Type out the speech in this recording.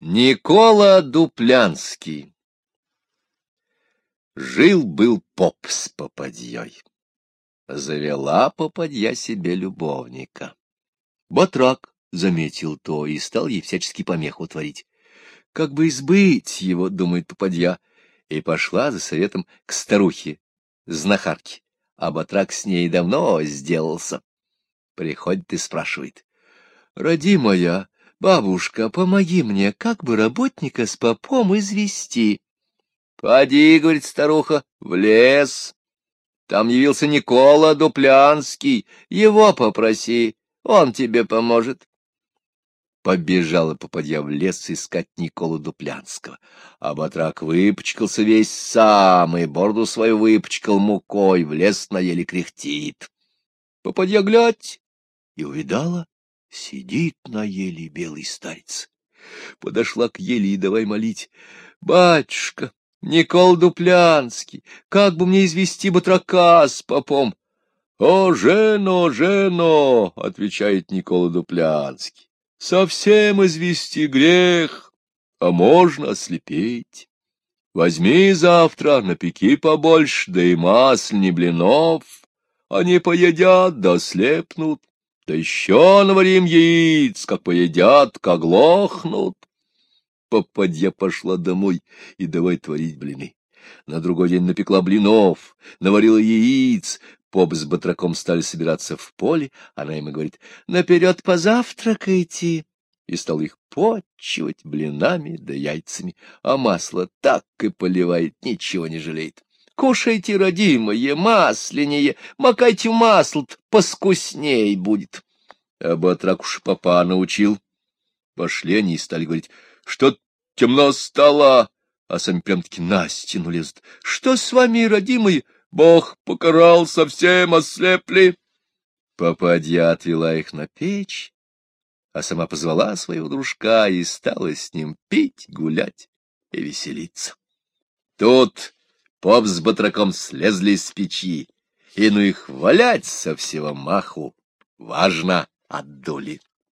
Никола Дуплянский Жил-был поп с попадьей. Завела попадья себе любовника. Батрак заметил то и стал ей всячески помеху творить. Как бы избыть его, думает попадья, и пошла за советом к старухе, знахарке, а батрак с ней давно сделался. Приходит и спрашивает. — Родимая, Бабушка, помоги мне, как бы работника с попом извести. — Поди, — говорит старуха, — в лес. Там явился Никола Дуплянский. Его попроси, он тебе поможет. Побежала попадья в лес искать Николу Дуплянского. А батрак выпачкался весь сам, и борду свою выпачкал мукой, в лес на еле кряхтит. Попадья глядь, и увидала Сидит на еле белый старец. Подошла к еле и давай молить. Батюшка, Никол Дуплянский, как бы мне извести батрака с попом? — О, жено, жено, — отвечает Никола Дуплянский, — совсем извести грех, а можно ослепеть. Возьми завтра, напеки побольше, да и масляни блинов, они поедят да слепнут. Да еще наварим яиц, как поедят, как глохнут. Попадья пошла домой и давай творить блины. На другой день напекла блинов, наварила яиц. Поп с батраком стали собираться в поле. Она им и говорит, наперед позавтракайте. И стал их почивать блинами да яйцами, а масло так и поливает, ничего не жалеет. Кушайте, родимое, масленее, макайте в масло поскусней будет. А батрак уж папа научил. Пошли они и стали говорить, что темно стало, а сами прям-таки на стену лезут. Что с вами, родимые? Бог покарал, совсем ослепли. Попадья отвела их на печь, а сама позвала своего дружка и стала с ним пить, гулять и веселиться. Тут Поп с батраком слезли с печи, и ну их валять со всего маху важно отдули.